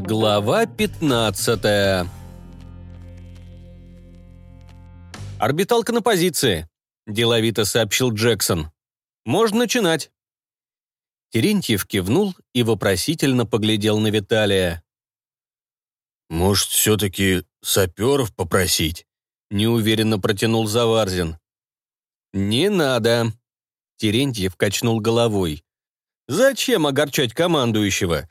Глава 15 «Орбиталка на позиции», — деловито сообщил Джексон. «Можно начинать». Терентьев кивнул и вопросительно поглядел на Виталия. «Может, все-таки саперов попросить?» — неуверенно протянул Заварзин. «Не надо», — Терентьев качнул головой. «Зачем огорчать командующего?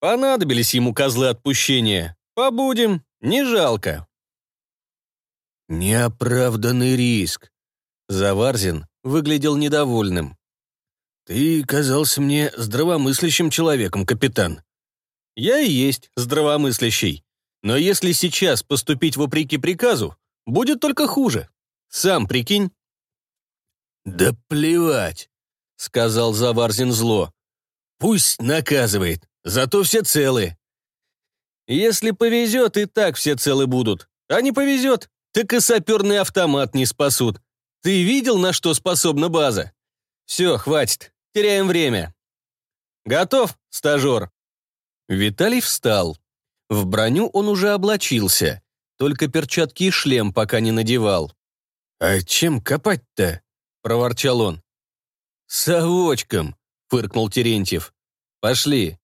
Понадобились ему козлы отпущения. Побудем, не жалко». «Неоправданный риск», — Заварзин выглядел недовольным. «Ты казался мне здравомыслящим человеком, капитан». «Я и есть здравомыслящий. Но если сейчас поступить вопреки приказу, будет только хуже. Сам прикинь». «Да плевать», — сказал Заварзин зло. «Пусть наказывает, зато все целы». «Если повезет, и так все целы будут. А не повезет, так и саперный автомат не спасут. Ты видел, на что способна база? Все, хватит, теряем время». «Готов, стажер?» Виталий встал. В броню он уже облачился, только перчатки и шлем пока не надевал. «А чем копать-то?» — проворчал он. «Совочком», — фыркнул Терентьев. «Пошли».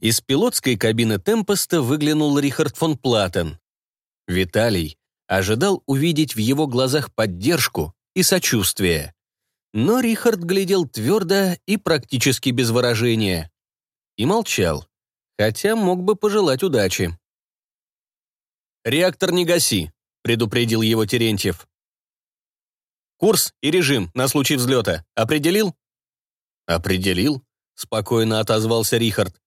Из пилотской кабины Темпоста выглянул Рихард фон Платен. Виталий ожидал увидеть в его глазах поддержку и сочувствие. Но Рихард глядел твердо и практически без выражения. И молчал хотя мог бы пожелать удачи. «Реактор не гаси», — предупредил его Терентьев. «Курс и режим на случай взлета определил?» «Определил», — спокойно отозвался Рихард.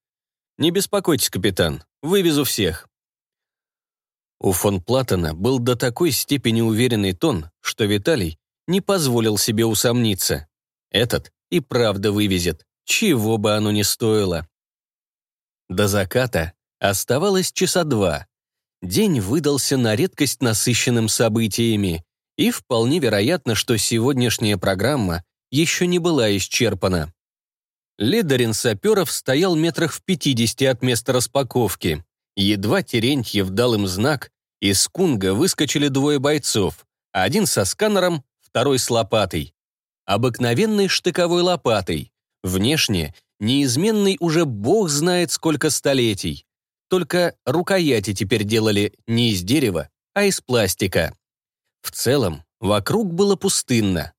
«Не беспокойтесь, капитан, вывезу всех». У фон Платона был до такой степени уверенный тон, что Виталий не позволил себе усомниться. Этот и правда вывезет, чего бы оно ни стоило. До заката оставалось часа два. День выдался на редкость насыщенным событиями, и вполне вероятно, что сегодняшняя программа еще не была исчерпана. Ледарин саперов стоял метрах в пятидесяти от места распаковки. Едва Терентьев дал им знак, из кунга выскочили двое бойцов, один со сканером, второй с лопатой. Обыкновенной штыковой лопатой. Внешне неизменный уже бог знает сколько столетий. Только рукояти теперь делали не из дерева, а из пластика. В целом, вокруг было пустынно.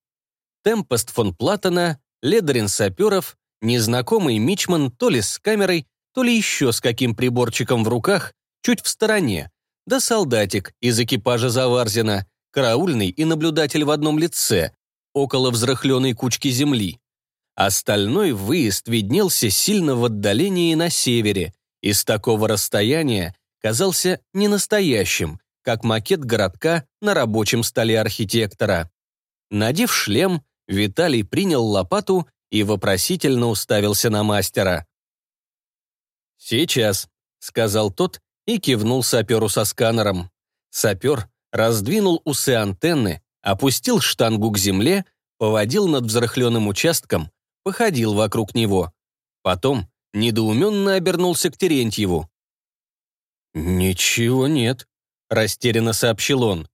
Темпост фон Платона, Ледерин саперов, незнакомый Мичман то ли с камерой, то ли еще с каким приборчиком в руках, чуть в стороне, да солдатик из экипажа Заварзина, караульный и наблюдатель в одном лице, около взрыхленной кучки земли. Остальной выезд виднелся сильно в отдалении на севере, и с такого расстояния казался ненастоящим, как макет городка на рабочем столе архитектора. Надев шлем, Виталий принял лопату и вопросительно уставился на мастера. «Сейчас», — сказал тот и кивнул саперу со сканером. Сапер раздвинул усы антенны, опустил штангу к земле, поводил над взрыхленным участком, походил вокруг него. Потом недоуменно обернулся к Терентьеву. «Ничего нет», — растерянно сообщил он.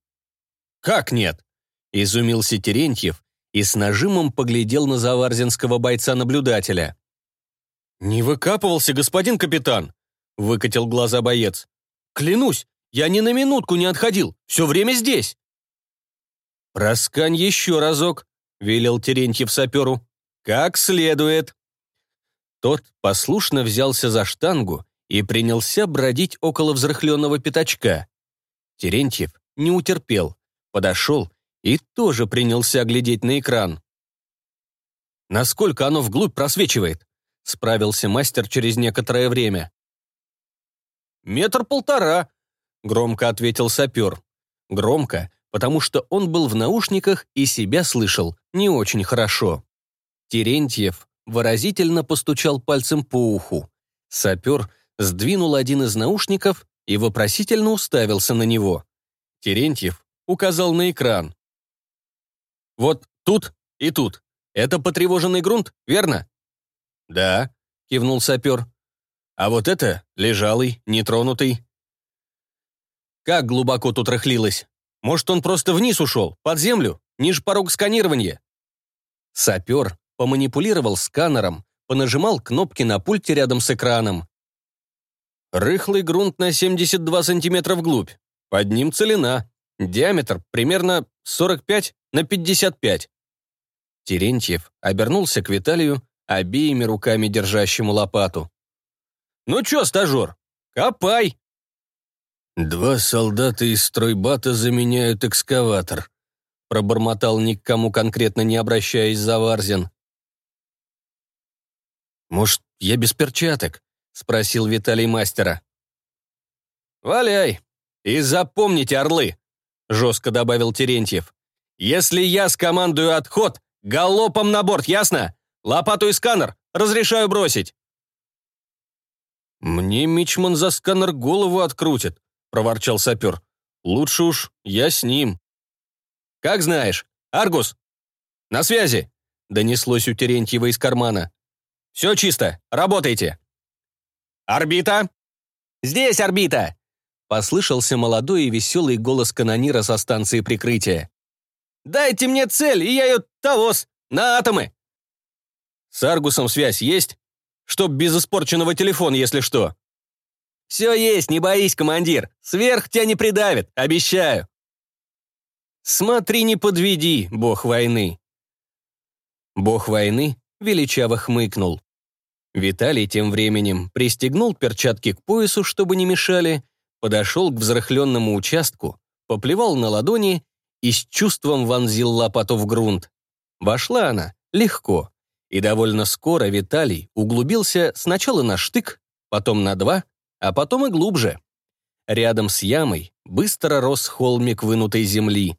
«Как нет?» — изумился Терентьев и с нажимом поглядел на заварзинского бойца-наблюдателя. «Не выкапывался, господин капитан!» — выкатил глаза боец. «Клянусь, я ни на минутку не отходил, все время здесь!» «Проскань еще разок», — велел Терентьев саперу. Как следует. Тот послушно взялся за штангу и принялся бродить около взрыхленного пятачка. Терентьев не утерпел, подошел и тоже принялся глядеть на экран. «Насколько оно вглубь просвечивает?» — справился мастер через некоторое время. «Метр полтора», — громко ответил сапер. Громко, потому что он был в наушниках и себя слышал не очень хорошо. Терентьев выразительно постучал пальцем по уху. Сапер сдвинул один из наушников и вопросительно уставился на него. Терентьев указал на экран. «Вот тут и тут. Это потревоженный грунт, верно?» «Да», — кивнул сапер. А вот это лежалый, нетронутый. Как глубоко тут рыхлилось? Может, он просто вниз ушел, под землю, ниже порог сканирования? Сапер поманипулировал сканером, понажимал кнопки на пульте рядом с экраном. Рыхлый грунт на 72 сантиметра вглубь. Под ним целина. Диаметр примерно 45 на 55. Терентьев обернулся к Виталию, обеими руками держащему лопату. «Ну чё, стажер, копай!» «Два солдата из стройбата заменяют экскаватор», пробормотал ни к кому конкретно не обращаясь Заварзин. «Может, я без перчаток?» — спросил Виталий мастера. «Валяй! И запомните, орлы!» — жестко добавил Терентьев. «Если я скомандую отход, галопом на борт, ясно? Лопату и сканер разрешаю бросить!» «Мне Мичман за сканер голову открутит», — проворчал сапер. «Лучше уж я с ним». «Как знаешь. Аргус, на связи!» — донеслось у Терентьева из кармана. «Все чисто, работайте!» «Орбита!» «Здесь орбита!» Послышался молодой и веселый голос канонира со станции прикрытия. «Дайте мне цель, и я ее тавос, на атомы!» «С Аргусом связь есть? Чтоб без испорченного телефона, если что!» «Все есть, не боись, командир. Сверх тебя не придавит, обещаю». «Смотри, не подведи, бог войны». Бог войны величаво хмыкнул. Виталий тем временем пристегнул перчатки к поясу, чтобы не мешали, подошел к взрыхленному участку, поплевал на ладони и с чувством вонзил лопату в грунт. Вошла она легко, и довольно скоро Виталий углубился сначала на штык, потом на два, а потом и глубже. Рядом с ямой быстро рос холмик вынутой земли.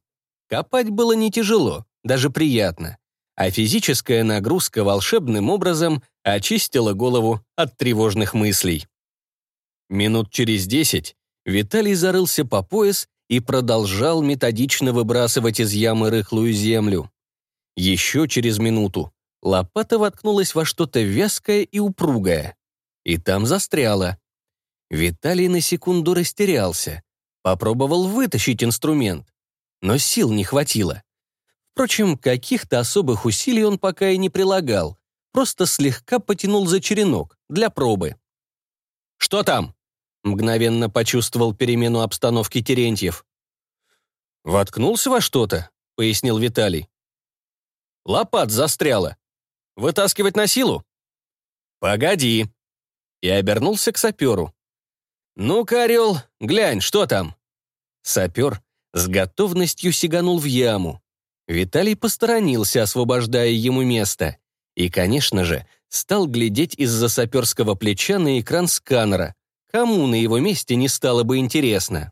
Копать было не тяжело, даже приятно а физическая нагрузка волшебным образом очистила голову от тревожных мыслей. Минут через десять Виталий зарылся по пояс и продолжал методично выбрасывать из ямы рыхлую землю. Еще через минуту лопата воткнулась во что-то вязкое и упругое. И там застряла. Виталий на секунду растерялся. Попробовал вытащить инструмент. Но сил не хватило. Впрочем, каких-то особых усилий он пока и не прилагал, просто слегка потянул за черенок, для пробы. «Что там?» — мгновенно почувствовал перемену обстановки Терентьев. «Воткнулся во что-то», — пояснил Виталий. «Лопат застряла. Вытаскивать на силу?» «Погоди». И обернулся к саперу. «Ну-ка, орел, глянь, что там?» Сапер с готовностью сиганул в яму. Виталий посторонился, освобождая ему место. И, конечно же, стал глядеть из-за саперского плеча на экран сканера. Кому на его месте не стало бы интересно?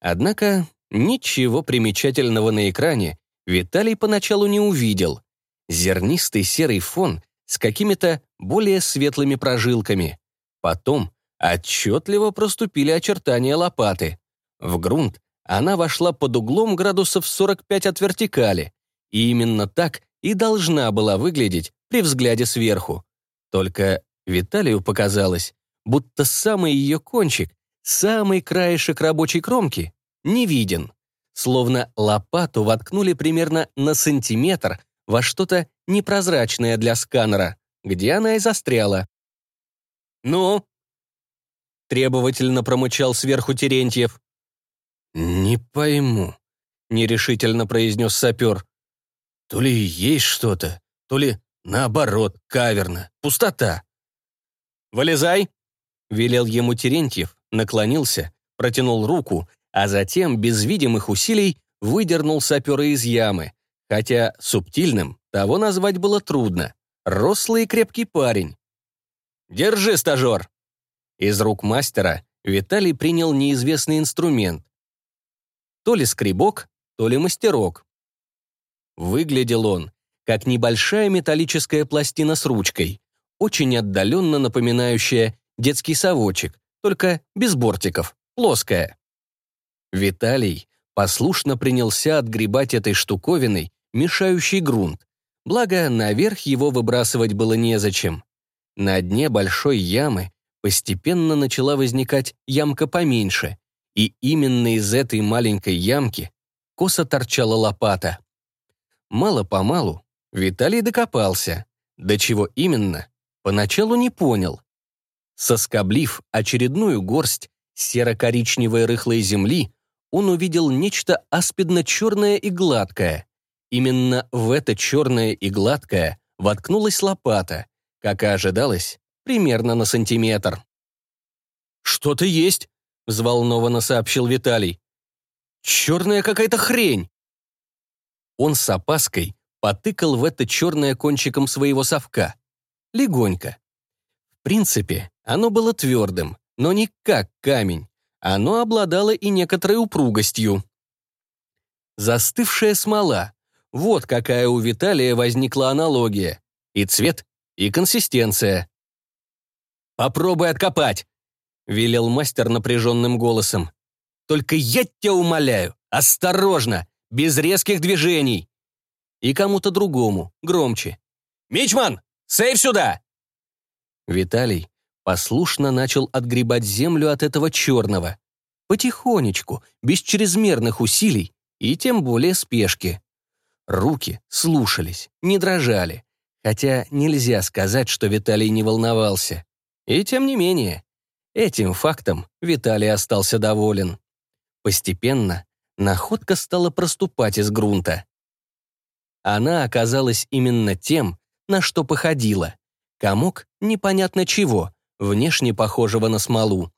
Однако ничего примечательного на экране Виталий поначалу не увидел. Зернистый серый фон с какими-то более светлыми прожилками. Потом отчетливо проступили очертания лопаты. В грунт она вошла под углом градусов 45 от вертикали, и именно так и должна была выглядеть при взгляде сверху. Только Виталию показалось, будто самый ее кончик, самый краешек рабочей кромки, не виден. Словно лопату воткнули примерно на сантиметр во что-то непрозрачное для сканера, где она и застряла. «Ну?» — требовательно промычал сверху Терентьев. «Не пойму», — нерешительно произнес сапер. «То ли есть что-то, то ли, наоборот, каверна, пустота». «Вылезай!» — велел ему Терентьев, наклонился, протянул руку, а затем, без видимых усилий, выдернул сапера из ямы, хотя субтильным того назвать было трудно. Рослый и крепкий парень. «Держи, стажер!» Из рук мастера Виталий принял неизвестный инструмент, то ли скребок, то ли мастерок. Выглядел он, как небольшая металлическая пластина с ручкой, очень отдаленно напоминающая детский совочек, только без бортиков, плоская. Виталий послушно принялся отгребать этой штуковиной, мешающий грунт, благо наверх его выбрасывать было незачем. На дне большой ямы Постепенно начала возникать ямка поменьше, и именно из этой маленькой ямки косо торчала лопата. Мало-помалу Виталий докопался. До чего именно, поначалу не понял. Соскоблив очередную горсть серо-коричневой рыхлой земли, он увидел нечто аспидно-черное и гладкое. Именно в это черное и гладкое воткнулась лопата, как и ожидалось, примерно на сантиметр. «Что-то есть», — взволнованно сообщил Виталий. «Черная какая-то хрень!» Он с опаской потыкал в это черное кончиком своего совка. Легонько. В принципе, оно было твердым, но не как камень. Оно обладало и некоторой упругостью. Застывшая смола. Вот какая у Виталия возникла аналогия. И цвет, и консистенция. «Попробуй откопать!» — велел мастер напряженным голосом. «Только я тебя умоляю, осторожно, без резких движений!» И кому-то другому, громче. «Мичман, сейф сюда!» Виталий послушно начал отгребать землю от этого черного. Потихонечку, без чрезмерных усилий и тем более спешки. Руки слушались, не дрожали. Хотя нельзя сказать, что Виталий не волновался. И тем не менее, этим фактом Виталий остался доволен. Постепенно находка стала проступать из грунта. Она оказалась именно тем, на что походила. Комок непонятно чего, внешне похожего на смолу.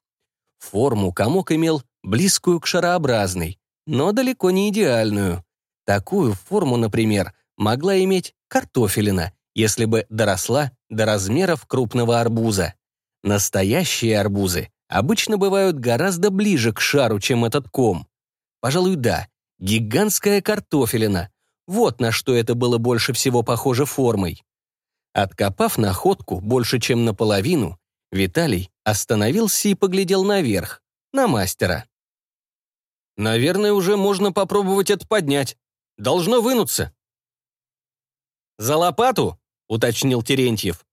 Форму комок имел близкую к шарообразной, но далеко не идеальную. Такую форму, например, могла иметь картофелина, если бы доросла до размеров крупного арбуза. Настоящие арбузы обычно бывают гораздо ближе к шару, чем этот ком. Пожалуй, да, гигантская картофелина. Вот на что это было больше всего похоже формой. Откопав находку больше, чем наполовину, Виталий остановился и поглядел наверх, на мастера. «Наверное, уже можно попробовать это поднять. Должно вынуться». «За лопату?» — уточнил Терентьев.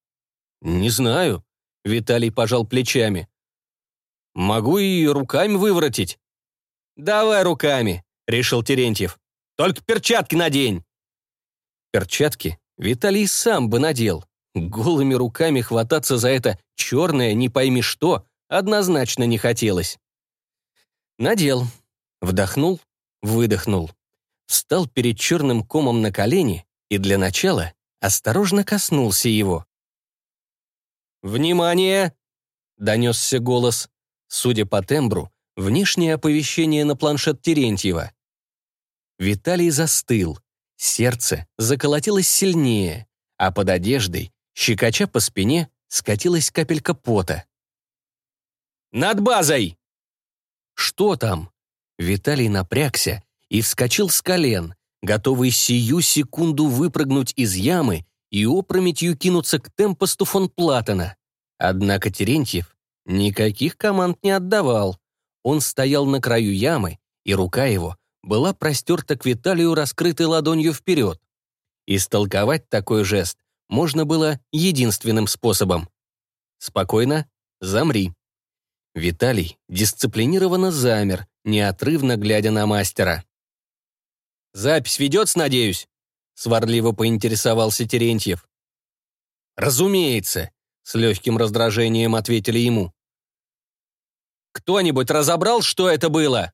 «Не знаю», Виталий пожал плечами. «Могу и руками выворотить». «Давай руками», — решил Терентьев. «Только перчатки надень». Перчатки Виталий сам бы надел. Голыми руками хвататься за это черное не пойми что однозначно не хотелось. Надел. Вдохнул, выдохнул. Встал перед черным комом на колени и для начала осторожно коснулся его. «Внимание!» — донесся голос. Судя по тембру, внешнее оповещение на планшет Терентьева. Виталий застыл. Сердце заколотилось сильнее, а под одеждой, щекоча по спине, скатилась капелька пота. «Над базой!» «Что там?» Виталий напрягся и вскочил с колен, готовый сию секунду выпрыгнуть из ямы и опрометью кинуться к темпосту фон Платона. Однако Терентьев никаких команд не отдавал. Он стоял на краю ямы, и рука его была простерта к Виталию раскрытой ладонью вперед. Истолковать такой жест можно было единственным способом. Спокойно, замри. Виталий дисциплинированно замер, неотрывно глядя на мастера. «Запись ведется, надеюсь?» сварливо поинтересовался Терентьев. «Разумеется», — с легким раздражением ответили ему. «Кто-нибудь разобрал, что это было?»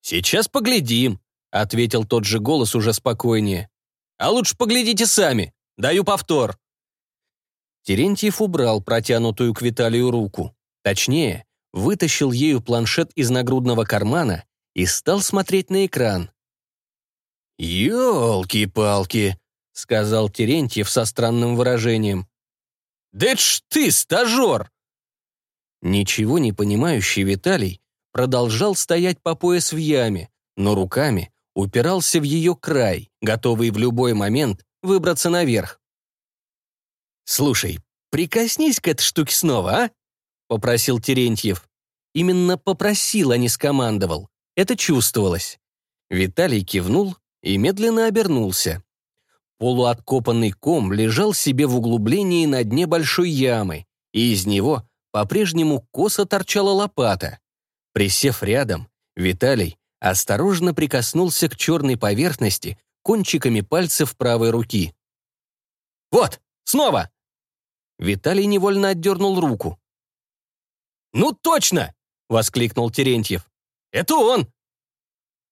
«Сейчас поглядим», — ответил тот же голос уже спокойнее. «А лучше поглядите сами. Даю повтор». Терентьев убрал протянутую к Виталию руку. Точнее, вытащил ею планшет из нагрудного кармана и стал смотреть на экран. «Елки-палки», — сказал Терентьев со странным выражением. «Да это ж ты, стажер!» Ничего не понимающий Виталий продолжал стоять по пояс в яме, но руками упирался в ее край, готовый в любой момент выбраться наверх. «Слушай, прикоснись к этой штуке снова, а?» — попросил Терентьев. Именно попросил, а не скомандовал. Это чувствовалось. Виталий кивнул и медленно обернулся. Полуоткопанный ком лежал себе в углублении на дне большой ямы, и из него по-прежнему косо торчала лопата. Присев рядом, Виталий осторожно прикоснулся к черной поверхности кончиками пальцев правой руки. «Вот, снова!» Виталий невольно отдернул руку. «Ну точно!» — воскликнул Терентьев. «Это он!»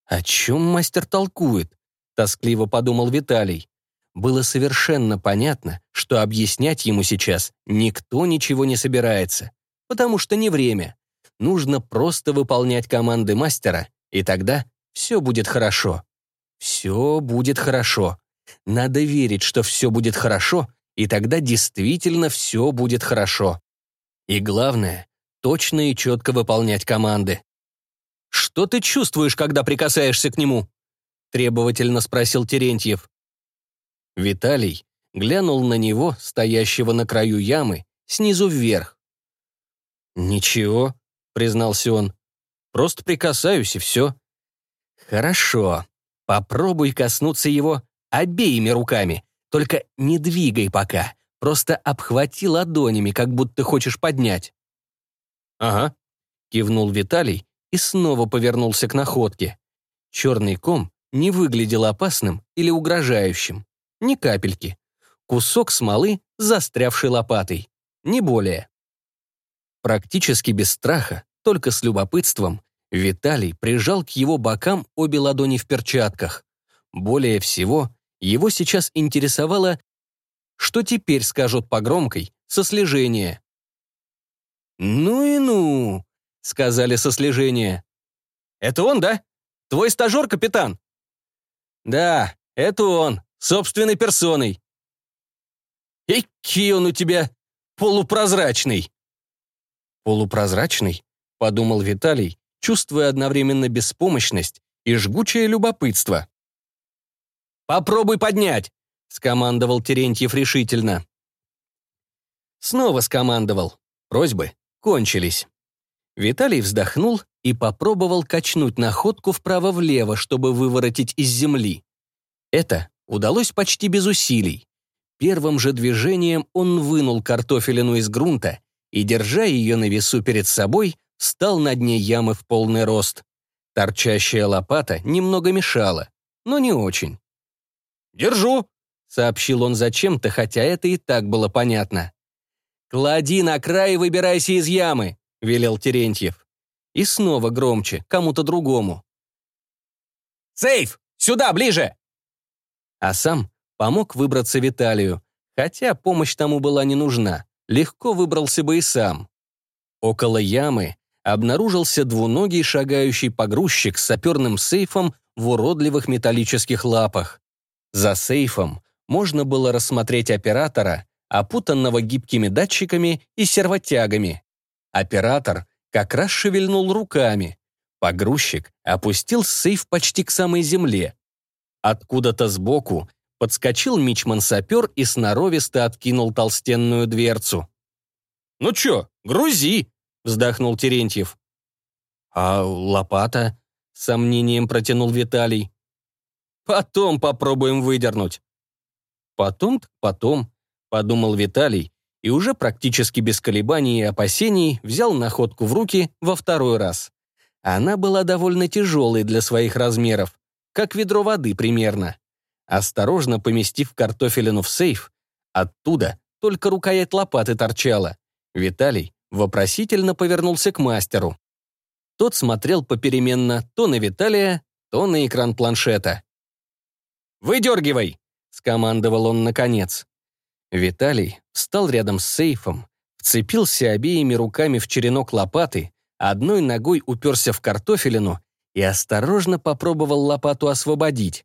«О чем мастер толкует?» — тоскливо подумал Виталий. Было совершенно понятно, что объяснять ему сейчас никто ничего не собирается, потому что не время. Нужно просто выполнять команды мастера, и тогда все будет хорошо. Все будет хорошо. Надо верить, что все будет хорошо, и тогда действительно все будет хорошо. И главное, точно и четко выполнять команды. «Что ты чувствуешь, когда прикасаешься к нему?» требовательно спросил Терентьев. Виталий глянул на него, стоящего на краю ямы, снизу вверх. «Ничего», — признался он, — «просто прикасаюсь и все». «Хорошо. Попробуй коснуться его обеими руками, только не двигай пока, просто обхвати ладонями, как будто хочешь поднять». «Ага», — кивнул Виталий и снова повернулся к находке. Черный ком не выглядел опасным или угрожающим. Ни капельки. Кусок смолы, застрявший лопатой. Не более. Практически без страха, только с любопытством, Виталий прижал к его бокам обе ладони в перчатках. Более всего, его сейчас интересовало, что теперь скажут по громкой со слежения. «Ну и ну», — сказали со слежения. «Это он, да? Твой стажер, капитан?» «Да, это он собственной персоной. Эки он у тебя полупрозрачный. Полупрозрачный, подумал Виталий, чувствуя одновременно беспомощность и жгучее любопытство. «Попробуй поднять!» — скомандовал Терентьев решительно. Снова скомандовал. Просьбы кончились. Виталий вздохнул и попробовал качнуть находку вправо-влево, чтобы выворотить из земли. Это удалось почти без усилий. Первым же движением он вынул картофелину из грунта и, держа ее на весу перед собой, встал на дне ямы в полный рост. Торчащая лопата немного мешала, но не очень. «Держу», — сообщил он зачем-то, хотя это и так было понятно. «Клади на край и выбирайся из ямы», — велел Терентьев. И снова громче, кому-то другому. «Сейф! Сюда, ближе!» а сам помог выбраться Виталию, хотя помощь тому была не нужна, легко выбрался бы и сам. Около ямы обнаружился двуногий шагающий погрузчик с саперным сейфом в уродливых металлических лапах. За сейфом можно было рассмотреть оператора, опутанного гибкими датчиками и сервотягами. Оператор как раз шевельнул руками. Погрузчик опустил сейф почти к самой земле, Откуда-то сбоку подскочил мичман-сапер и сноровисто откинул толстенную дверцу. «Ну чё, грузи!» — вздохнул Терентьев. «А лопата?» — сомнением протянул Виталий. «Потом попробуем выдернуть». «Потом-то потом», — подумал Виталий, и уже практически без колебаний и опасений взял находку в руки во второй раз. Она была довольно тяжелой для своих размеров, как ведро воды примерно. Осторожно поместив картофелину в сейф, оттуда только рукоять лопаты торчала. Виталий вопросительно повернулся к мастеру. Тот смотрел попеременно то на Виталия, то на экран планшета. «Выдергивай!» — скомандовал он наконец. Виталий встал рядом с сейфом, вцепился обеими руками в черенок лопаты, одной ногой уперся в картофелину и осторожно попробовал лопату освободить.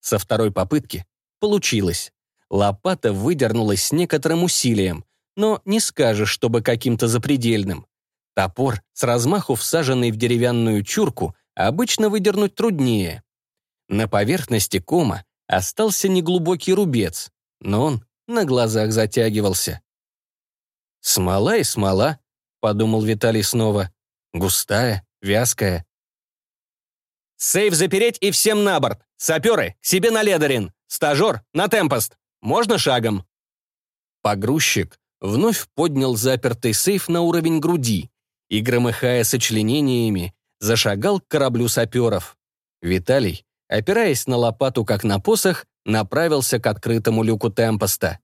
Со второй попытки получилось. Лопата выдернулась с некоторым усилием, но не скажешь, чтобы каким-то запредельным. Топор, с размаху всаженный в деревянную чурку, обычно выдернуть труднее. На поверхности кома остался неглубокий рубец, но он на глазах затягивался. «Смола и смола», — подумал Виталий снова. «Густая, вязкая, Сейф запереть и всем на борт. Саперы, к себе на Ледорин. Стажер, на Темпост. Можно шагом?» Погрузчик вновь поднял запертый сейф на уровень груди и, громыхая сочленениями, зашагал к кораблю саперов. Виталий, опираясь на лопату как на посох, направился к открытому люку Темпоста.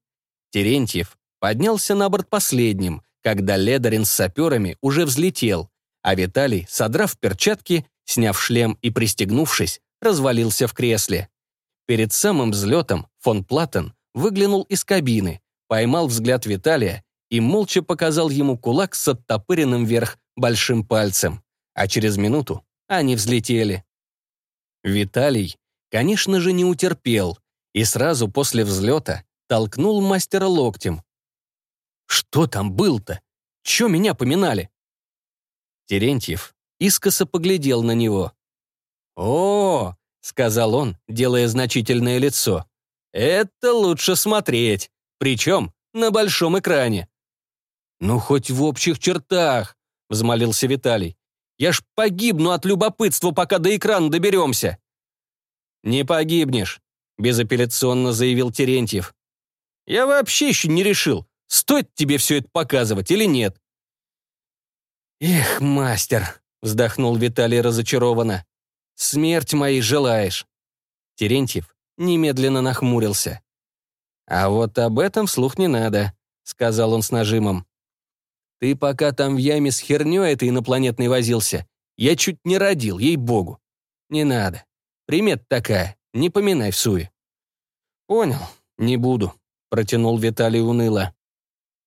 Терентьев поднялся на борт последним, когда Ледарин с саперами уже взлетел, а Виталий, содрав перчатки, сняв шлем и пристегнувшись, развалился в кресле. Перед самым взлетом фон Платтен выглянул из кабины, поймал взгляд Виталия и молча показал ему кулак с оттопыренным вверх большим пальцем. А через минуту они взлетели. Виталий, конечно же, не утерпел и сразу после взлета толкнул мастера локтем. «Что там был-то? Чё меня поминали?» Терентьев искоса поглядел на него. «О, — сказал он, делая значительное лицо, — это лучше смотреть, причем на большом экране». «Ну, хоть в общих чертах», — взмолился Виталий. «Я ж погибну от любопытства, пока до экрана доберемся». «Не погибнешь», — безапелляционно заявил Терентьев. «Я вообще еще не решил, стоит тебе все это показывать или нет». «Эх, мастер», — вздохнул Виталий разочарованно. «Смерть моей желаешь». Терентьев немедленно нахмурился. «А вот об этом слух не надо», — сказал он с нажимом. «Ты пока там в яме с хернёй этой инопланетной возился, я чуть не родил, ей-богу. Не надо. Примет такая, не поминай в суе». «Понял, не буду», — протянул Виталий уныло.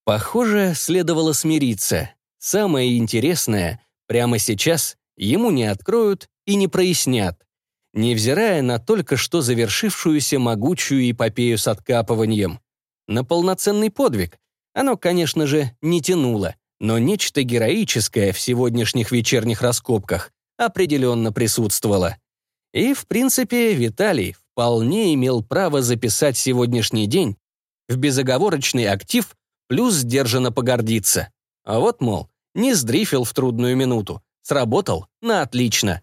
Похоже, следовало смириться. Самое интересное, прямо сейчас ему не откроют и не прояснят, невзирая на только что завершившуюся могучую эпопею с откапыванием. На полноценный подвиг оно, конечно же, не тянуло, но нечто героическое в сегодняшних вечерних раскопках определенно присутствовало. И, в принципе, Виталий вполне имел право записать сегодняшний день в безоговорочный актив плюс сдержанно погордиться. А вот, мол, не сдрифил в трудную минуту, сработал на отлично.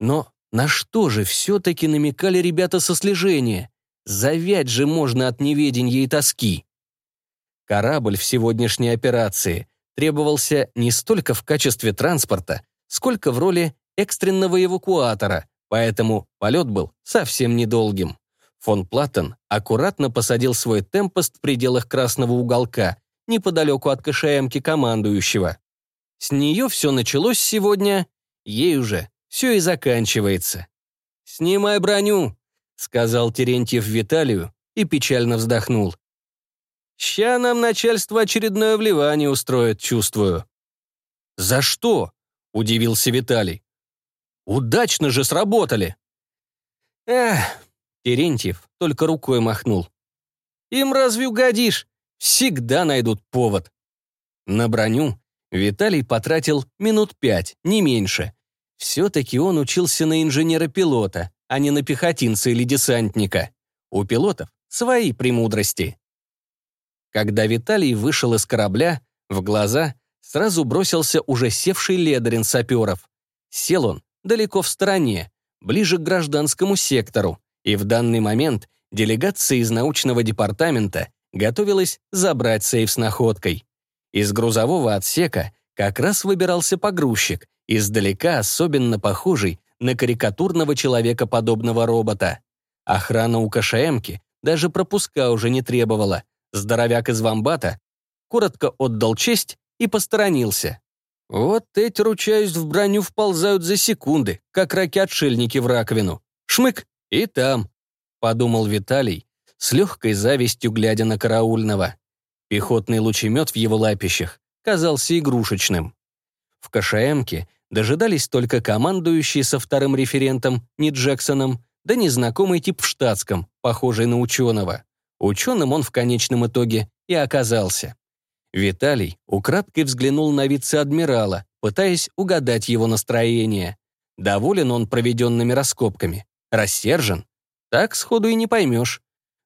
Но на что же все-таки намекали ребята со слежения? Завять же можно от неведения и тоски. Корабль в сегодняшней операции требовался не столько в качестве транспорта, сколько в роли экстренного эвакуатора, поэтому полет был совсем недолгим. Фон Платтен аккуратно посадил свой темпост в пределах красного уголка, неподалеку от КШМки командующего. С нее все началось сегодня, ей уже все и заканчивается. «Снимай броню», — сказал Терентьев Виталию и печально вздохнул. «Ща нам начальство очередное вливание устроит, чувствую». «За что?» — удивился Виталий. «Удачно же сработали». «Эх», — Терентьев только рукой махнул. «Им разве угодишь? Всегда найдут повод». На броню Виталий потратил минут пять, не меньше. Все-таки он учился на инженера-пилота, а не на пехотинца или десантника. У пилотов свои премудрости. Когда Виталий вышел из корабля, в глаза сразу бросился уже севший ледарин саперов. Сел он далеко в стороне, ближе к гражданскому сектору, и в данный момент делегация из научного департамента готовилась забрать сейф с находкой. Из грузового отсека как раз выбирался погрузчик, издалека особенно похожий на карикатурного человекоподобного робота. Охрана у КШМки даже пропуска уже не требовала. Здоровяк из вамбата коротко отдал честь и посторонился. Вот эти, ручаюсь, в броню вползают за секунды, как раки-отшельники в раковину. Шмык, и там, — подумал Виталий, с легкой завистью глядя на караульного. Пехотный лучемет в его лапищах казался игрушечным. В КШМке дожидались только командующий со вторым референтом, не Джексоном, да незнакомый тип в штатском, похожий на ученого. Ученым он в конечном итоге и оказался. Виталий украдкой взглянул на вице-адмирала, пытаясь угадать его настроение. Доволен он проведенными раскопками. Рассержен? Так сходу и не поймешь.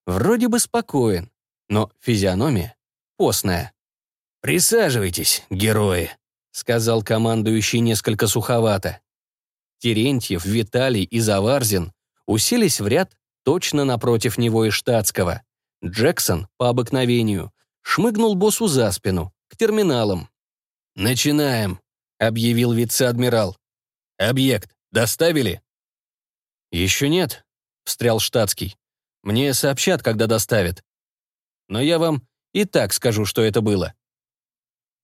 Вроде бы спокоен, но физиономия постная. «Присаживайтесь, герои», — сказал командующий несколько суховато. Терентьев, Виталий и Заварзин уселись в ряд точно напротив него и штатского. Джексон, по обыкновению, шмыгнул боссу за спину, к терминалам. «Начинаем», — объявил вице-адмирал. «Объект доставили?» «Еще нет», — встрял штатский. «Мне сообщат, когда доставят. Но я вам и так скажу, что это было».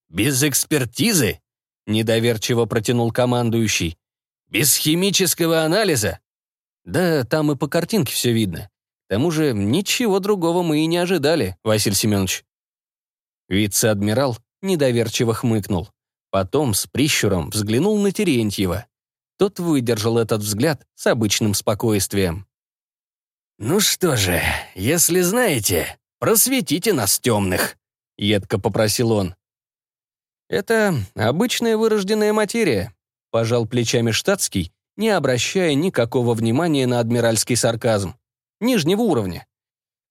«Без экспертизы?» — недоверчиво протянул командующий. «Без химического анализа?» «Да там и по картинке все видно. К тому же ничего другого мы и не ожидали, Василий Семенович». Вице-адмирал недоверчиво хмыкнул. Потом с прищуром взглянул на Терентьева. Тот выдержал этот взгляд с обычным спокойствием. «Ну что же, если знаете, просветите нас темных», — едко попросил он. «Это обычная вырожденная материя», — пожал плечами штатский, не обращая никакого внимания на адмиральский сарказм. «Нижнего уровня.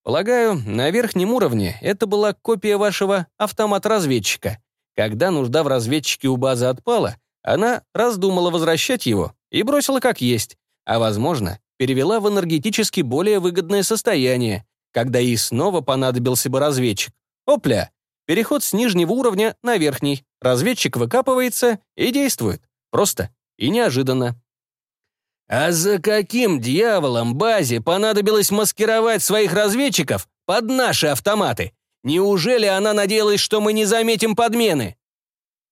Полагаю, на верхнем уровне это была копия вашего автомата-разведчика. Когда нужда в разведчике у базы отпала, она раздумала возвращать его и бросила как есть, а, возможно, перевела в энергетически более выгодное состояние, когда ей снова понадобился бы разведчик. Опля! Переход с нижнего уровня на верхний. Разведчик выкапывается и действует. Просто и неожиданно. А за каким дьяволом базе понадобилось маскировать своих разведчиков под наши автоматы? Неужели она надеялась, что мы не заметим подмены?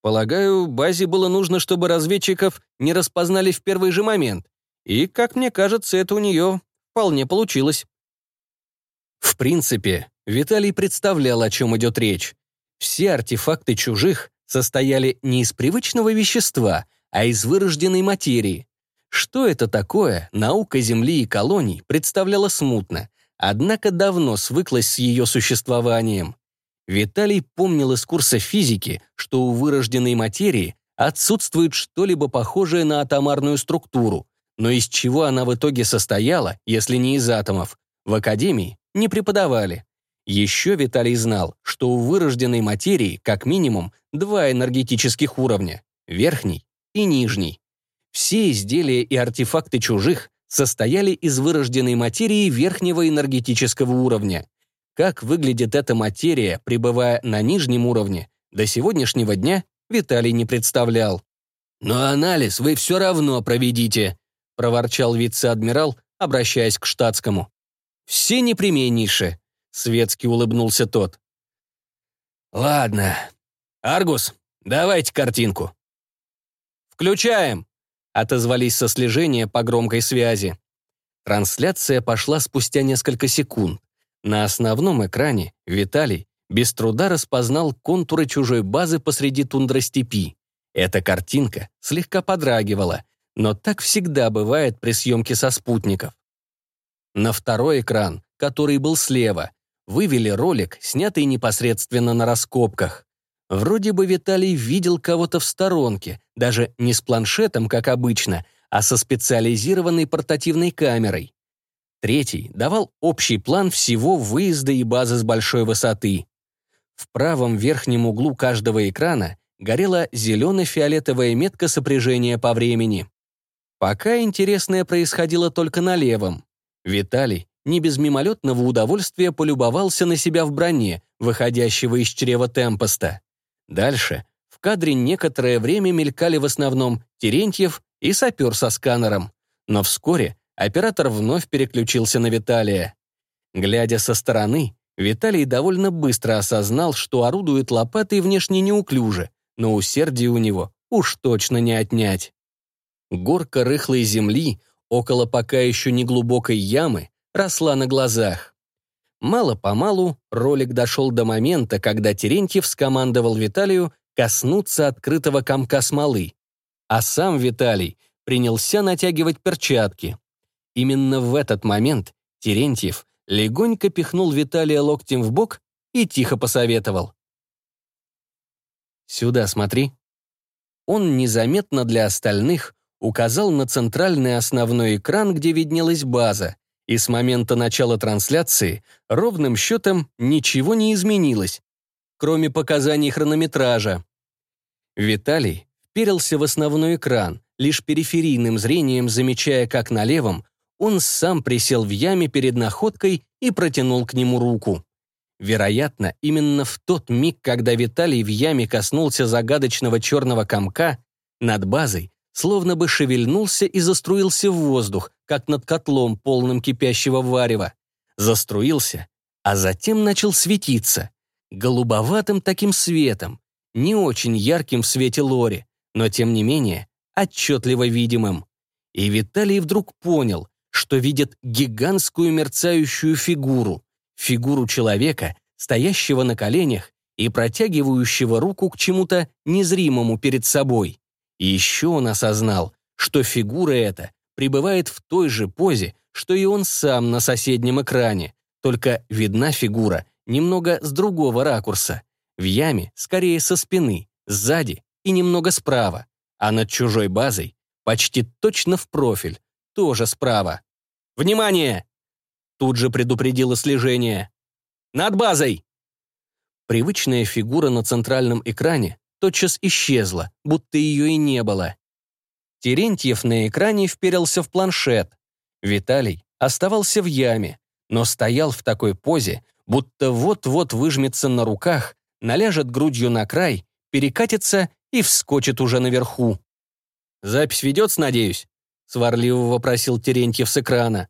Полагаю, базе было нужно, чтобы разведчиков не распознали в первый же момент. И, как мне кажется, это у нее вполне получилось. В принципе, Виталий представлял, о чем идет речь. Все артефакты чужих состояли не из привычного вещества, а из вырожденной материи. Что это такое, наука Земли и колоний представляла смутно, однако давно свыклась с ее существованием. Виталий помнил из курса физики, что у вырожденной материи отсутствует что-либо похожее на атомарную структуру, но из чего она в итоге состояла, если не из атомов, в Академии не преподавали. Еще Виталий знал, что у вырожденной материи как минимум два энергетических уровня — верхний и нижний. Все изделия и артефакты чужих состояли из вырожденной материи верхнего энергетического уровня. Как выглядит эта материя, пребывая на нижнем уровне, до сегодняшнего дня Виталий не представлял. «Но анализ вы все равно проведите», — проворчал вице-адмирал, обращаясь к штатскому. «Все непременнейше», — светски улыбнулся тот. «Ладно. Аргус, давайте картинку». «Включаем», отозвались со слежения по громкой связи. Трансляция пошла спустя несколько секунд. На основном экране Виталий без труда распознал контуры чужой базы посреди тундростепи. Эта картинка слегка подрагивала, но так всегда бывает при съемке со спутников. На второй экран, который был слева, вывели ролик, снятый непосредственно на раскопках. Вроде бы Виталий видел кого-то в сторонке, даже не с планшетом, как обычно, а со специализированной портативной камерой. Третий давал общий план всего выезда и базы с большой высоты. В правом верхнем углу каждого экрана горела зелено-фиолетовая метка сопряжения по времени. Пока интересное происходило только на левом. Виталий не без мимолетного удовольствия полюбовался на себя в броне, выходящего из чрева Темпоста. Дальше в кадре некоторое время мелькали в основном Терентьев и сапер со сканером. Но вскоре оператор вновь переключился на Виталия. Глядя со стороны, Виталий довольно быстро осознал, что орудует лопатой внешне неуклюже, но усердие у него уж точно не отнять. Горка рыхлой земли около пока еще неглубокой ямы росла на глазах. Мало-помалу ролик дошел до момента, когда Терентьев скомандовал Виталию коснуться открытого комка смолы, а сам Виталий принялся натягивать перчатки. Именно в этот момент Терентьев легонько пихнул Виталия локтем в бок и тихо посоветовал. «Сюда смотри». Он незаметно для остальных указал на центральный основной экран, где виднелась база, и с момента начала трансляции ровным счетом ничего не изменилось, кроме показаний хронометража. Виталий вперился в основной экран, лишь периферийным зрением замечая, как на левом он сам присел в яме перед находкой и протянул к нему руку. Вероятно, именно в тот миг, когда Виталий в яме коснулся загадочного черного комка, над базой словно бы шевельнулся и заструился в воздух, как над котлом, полным кипящего варева. Заструился, а затем начал светиться. Голубоватым таким светом, не очень ярким в свете лори, но тем не менее отчетливо видимым. И Виталий вдруг понял, что видит гигантскую мерцающую фигуру, фигуру человека, стоящего на коленях и протягивающего руку к чему-то незримому перед собой. И еще он осознал, что фигура эта пребывает в той же позе, что и он сам на соседнем экране, только видна фигура немного с другого ракурса. В яме скорее со спины, сзади и немного справа, а над чужой базой почти точно в профиль, тоже справа. «Внимание!» Тут же предупредило слежение. «Над базой!» Привычная фигура на центральном экране тотчас исчезла, будто ее и не было. Терентьев на экране вперился в планшет. Виталий оставался в яме, но стоял в такой позе, будто вот-вот выжмется на руках, наляжет грудью на край, перекатится и вскочит уже наверху. «Запись ведется, надеюсь?» — сварливо вопросил Терентьев с экрана.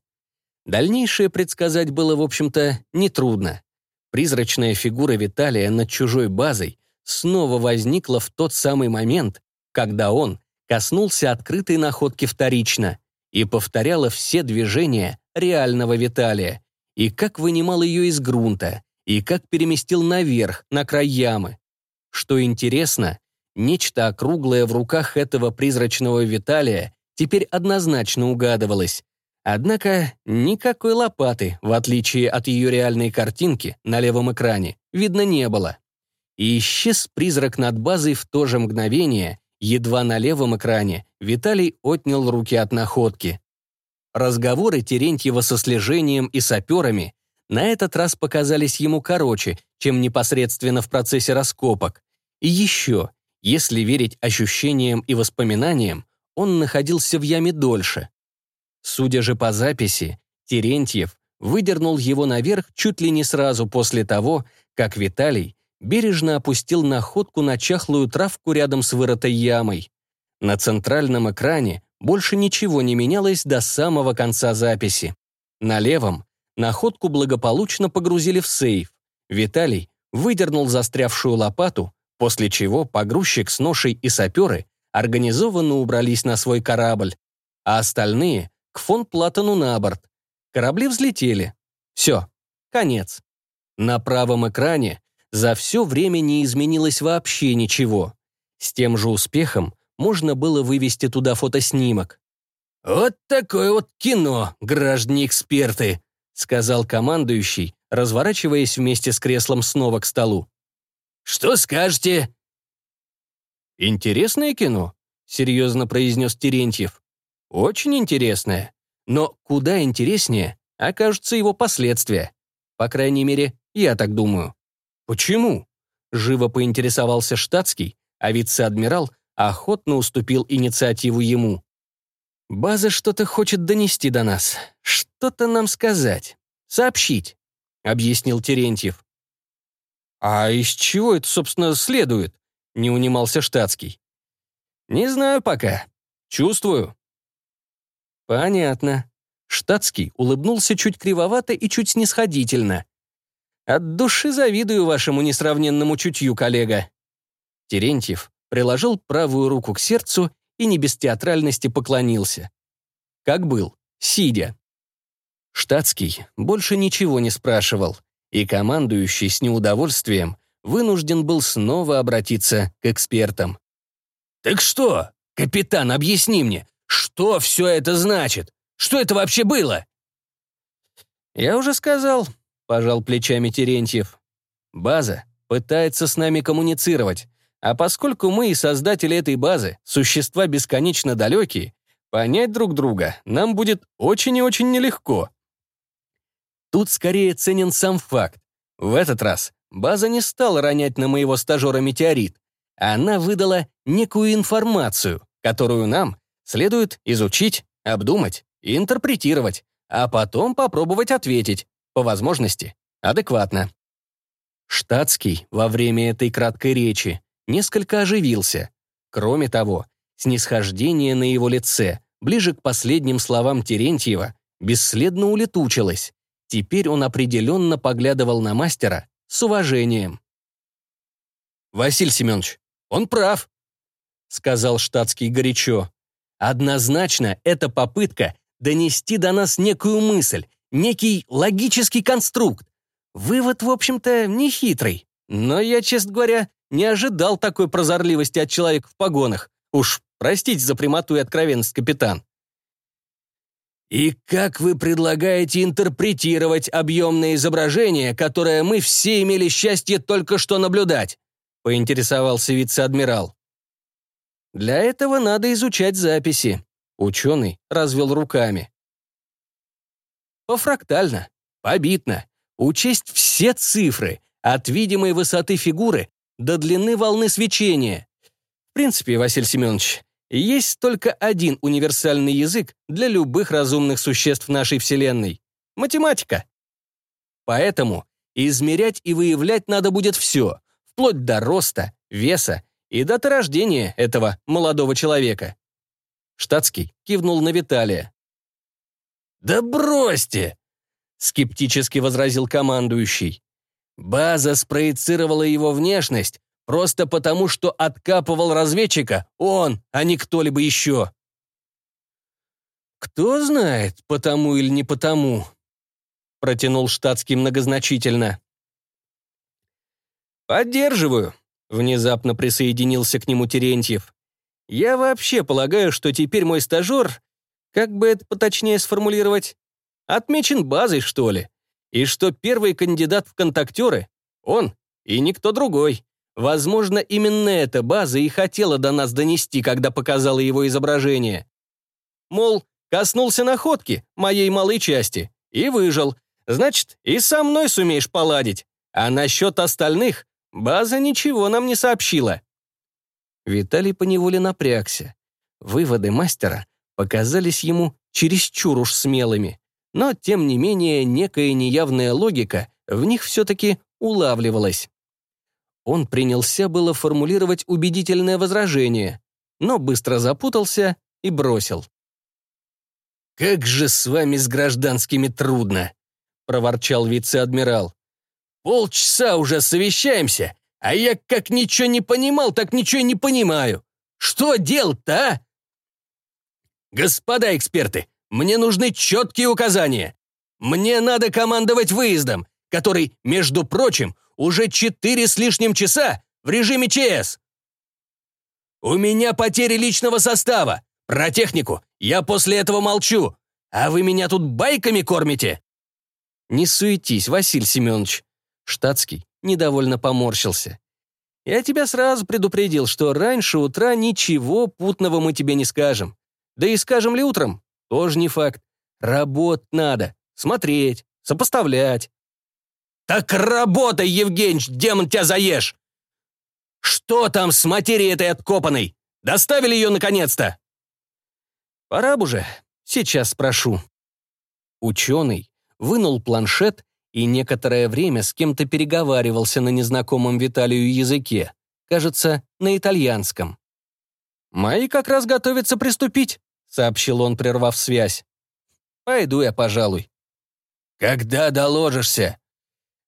Дальнейшее предсказать было, в общем-то, нетрудно. Призрачная фигура Виталия над чужой базой снова возникла в тот самый момент, когда он коснулся открытой находки вторично и повторяла все движения реального Виталия, и как вынимал ее из грунта, и как переместил наверх, на край ямы. Что интересно, Нечто округлое в руках этого призрачного Виталия теперь однозначно угадывалось. Однако никакой лопаты, в отличие от ее реальной картинки на левом экране, видно не было. И исчез призрак над базой в то же мгновение, едва на левом экране Виталий отнял руки от находки. Разговоры Терентьева со слежением и саперами на этот раз показались ему короче, чем непосредственно в процессе раскопок. И еще, если верить ощущениям и воспоминаниям, он находился в яме дольше. Судя же по записи, Терентьев выдернул его наверх чуть ли не сразу после того, как Виталий бережно опустил находку на чахлую травку рядом с вырытой ямой. На центральном экране больше ничего не менялось до самого конца записи. На левом находку благополучно погрузили в сейф. Виталий выдернул застрявшую лопату, После чего погрузчик с ношей и саперы организованно убрались на свой корабль, а остальные — к фон Платону на борт. Корабли взлетели. Все, конец. На правом экране за все время не изменилось вообще ничего. С тем же успехом можно было вывести туда фотоснимок. «Вот такое вот кино, граждане-эксперты», сказал командующий, разворачиваясь вместе с креслом снова к столу. Что скажете?» «Интересное кино», — серьезно произнес Терентьев. «Очень интересное. Но куда интереснее окажутся его последствия. По крайней мере, я так думаю». «Почему?» — живо поинтересовался штатский, а вице-адмирал охотно уступил инициативу ему. «База что-то хочет донести до нас, что-то нам сказать, сообщить», — объяснил Терентьев. «А из чего это, собственно, следует?» — не унимался штатский. «Не знаю пока. Чувствую». «Понятно». Штатский улыбнулся чуть кривовато и чуть снисходительно. «От души завидую вашему несравненному чутью, коллега». Терентьев приложил правую руку к сердцу и не без театральности поклонился. Как был, сидя. Штатский больше ничего не спрашивал и командующий с неудовольствием вынужден был снова обратиться к экспертам. «Так что, капитан, объясни мне, что все это значит? Что это вообще было?» «Я уже сказал», — пожал плечами Терентьев. «База пытается с нами коммуницировать, а поскольку мы и создатели этой базы, существа бесконечно далекие, понять друг друга нам будет очень и очень нелегко. Тут скорее ценен сам факт. В этот раз база не стала ронять на моего стажера метеорит. Она выдала некую информацию, которую нам следует изучить, обдумать и интерпретировать, а потом попробовать ответить, по возможности, адекватно. Штатский во время этой краткой речи несколько оживился. Кроме того, снисхождение на его лице, ближе к последним словам Терентьева, бесследно улетучилось. Теперь он определенно поглядывал на мастера с уважением. «Василий Семенович, он прав», — сказал штатский горячо. «Однозначно, это попытка донести до нас некую мысль, некий логический конструкт. Вывод, в общем-то, не хитрый. Но я, честно говоря, не ожидал такой прозорливости от человека в погонах. Уж простите за прямоту и откровенность, капитан. «И как вы предлагаете интерпретировать объемное изображение, которое мы все имели счастье только что наблюдать?» — поинтересовался вице-адмирал. «Для этого надо изучать записи», — ученый развел руками. «Пофрактально, побитно, учесть все цифры, от видимой высоты фигуры до длины волны свечения. В принципе, Василий Семенович, есть только один универсальный язык для любых разумных существ нашей Вселенной — математика. Поэтому измерять и выявлять надо будет все, вплоть до роста, веса и даты рождения этого молодого человека. Штатский кивнул на Виталия. «Да бросьте!» — скептически возразил командующий. База спроецировала его внешность Просто потому, что откапывал разведчика он, а не кто-либо еще. «Кто знает, потому или не потому», — протянул штатский многозначительно. «Поддерживаю», — внезапно присоединился к нему Терентьев. «Я вообще полагаю, что теперь мой стажер, как бы это поточнее сформулировать, отмечен базой, что ли, и что первый кандидат в контактеры — он и никто другой. Возможно, именно эта база и хотела до нас донести, когда показала его изображение. Мол, коснулся находки, моей малой части, и выжил. Значит, и со мной сумеешь поладить. А насчет остальных база ничего нам не сообщила. Виталий поневоле напрягся. Выводы мастера показались ему чересчур уж смелыми, но, тем не менее, некая неявная логика в них все-таки улавливалась. Он принялся было формулировать убедительное возражение, но быстро запутался и бросил. «Как же с вами с гражданскими трудно!» — проворчал вице-адмирал. «Полчаса уже совещаемся, а я как ничего не понимал, так ничего не понимаю. Что делать-то, а?» «Господа эксперты, мне нужны четкие указания. Мне надо командовать выездом, который, между прочим, уже четыре с лишним часа в режиме ЧС. У меня потери личного состава. Про технику я после этого молчу. А вы меня тут байками кормите? Не суетись, Василий Семенович. Штатский недовольно поморщился. Я тебя сразу предупредил, что раньше утра ничего путного мы тебе не скажем. Да и скажем ли утром, тоже не факт. Работать надо, смотреть, сопоставлять. «Так работай, Евгеньевич, демон тебя заешь!» «Что там с материей этой откопанной? Доставили ее наконец-то?» «Пора бы уже. Сейчас спрошу». Ученый вынул планшет и некоторое время с кем-то переговаривался на незнакомом Виталию языке, кажется, на итальянском. «Мои как раз готовятся приступить», — сообщил он, прервав связь. «Пойду я, пожалуй». «Когда доложишься?»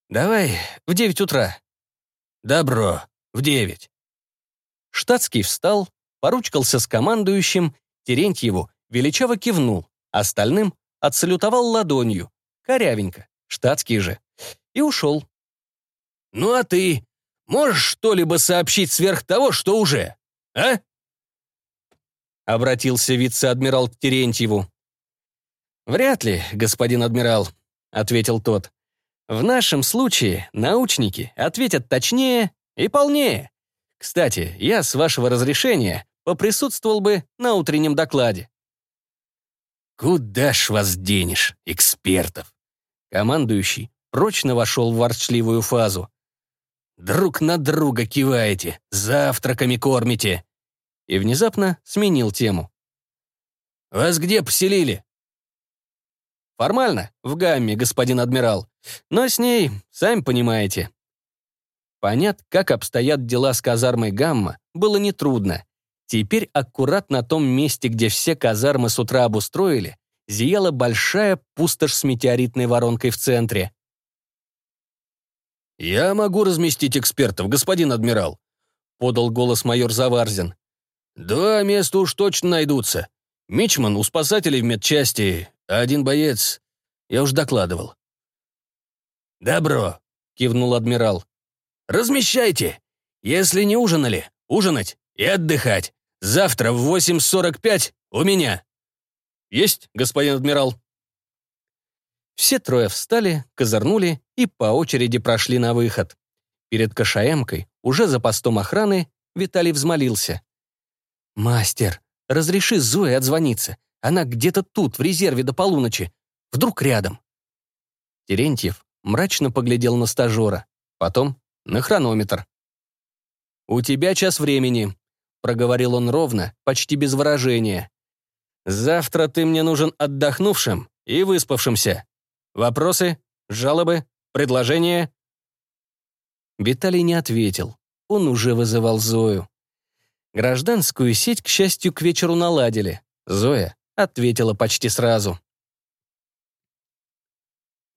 «Давай в девять утра». «Добро, в девять». Штатский встал, поручкался с командующим, Терентьеву величаво кивнул, остальным отсалютовал ладонью, корявенько, штатский же, и ушел. «Ну а ты можешь что-либо сообщить сверх того, что уже, а?» Обратился вице-адмирал к Терентьеву. «Вряд ли, господин адмирал», — ответил тот. В нашем случае научники ответят точнее и полнее. Кстати, я, с вашего разрешения, поприсутствовал бы на утреннем докладе. «Куда ж вас денешь, экспертов?» Командующий прочно вошел в ворчливую фазу. «Друг на друга киваете, завтраками кормите!» И внезапно сменил тему. «Вас где поселили?» «Формально, в гамме, господин адмирал. Но с ней, сами понимаете. Понять, как обстоят дела с казармой «Гамма», было нетрудно. Теперь аккурат на том месте, где все казармы с утра обустроили, зияла большая пустошь с метеоритной воронкой в центре. «Я могу разместить экспертов, господин адмирал», — подал голос майор Заварзин. «Два места уж точно найдутся. Мичман у спасателей в медчасти, а один боец... Я уж докладывал». «Добро», — кивнул адмирал. «Размещайте. Если не ужинали, ужинать и отдыхать. Завтра в 8.45 у меня». «Есть, господин адмирал». Все трое встали, козырнули и по очереди прошли на выход. Перед кашаемкой, уже за постом охраны, Виталий взмолился. «Мастер, разреши Зое отзвониться. Она где-то тут, в резерве до полуночи. Вдруг рядом». Терентьев мрачно поглядел на стажера, потом на хронометр. «У тебя час времени», — проговорил он ровно, почти без выражения. «Завтра ты мне нужен отдохнувшим и выспавшимся. Вопросы? Жалобы? Предложения?» Виталий не ответил. Он уже вызывал Зою. Гражданскую сеть, к счастью, к вечеру наладили. Зоя ответила почти сразу.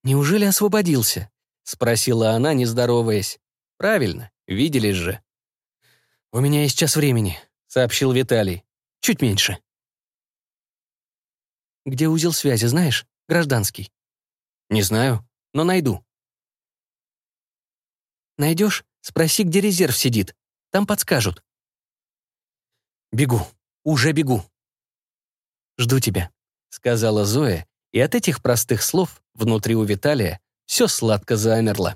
«Неужели освободился?» — спросила она, не здороваясь. «Правильно, виделись же». «У меня есть час времени», — сообщил Виталий. «Чуть меньше». «Где узел связи, знаешь? Гражданский». «Не знаю, но найду». «Найдешь? Спроси, где резерв сидит. Там подскажут». «Бегу. Уже бегу». «Жду тебя», — сказала Зоя, и от этих простых слов внутри у Виталия все сладко замерло.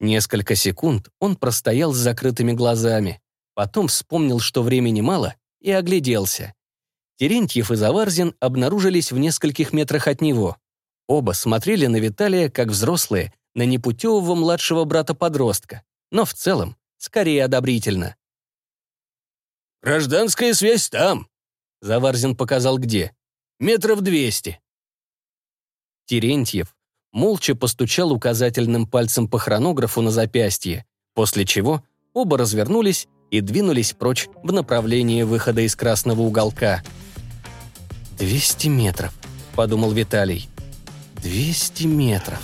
Несколько секунд он простоял с закрытыми глазами, потом вспомнил, что времени мало, и огляделся. Терентьев и Заварзин обнаружились в нескольких метрах от него. Оба смотрели на Виталия как взрослые, на непутевого младшего брата-подростка, но в целом скорее одобрительно. «Гражданская связь там», — Заварзин показал где. «Метров двести». Терентьев молча постучал указательным пальцем по хронографу на запястье, после чего оба развернулись и двинулись прочь в направлении выхода из красного уголка. «Двести метров», — подумал Виталий. «Двести метров».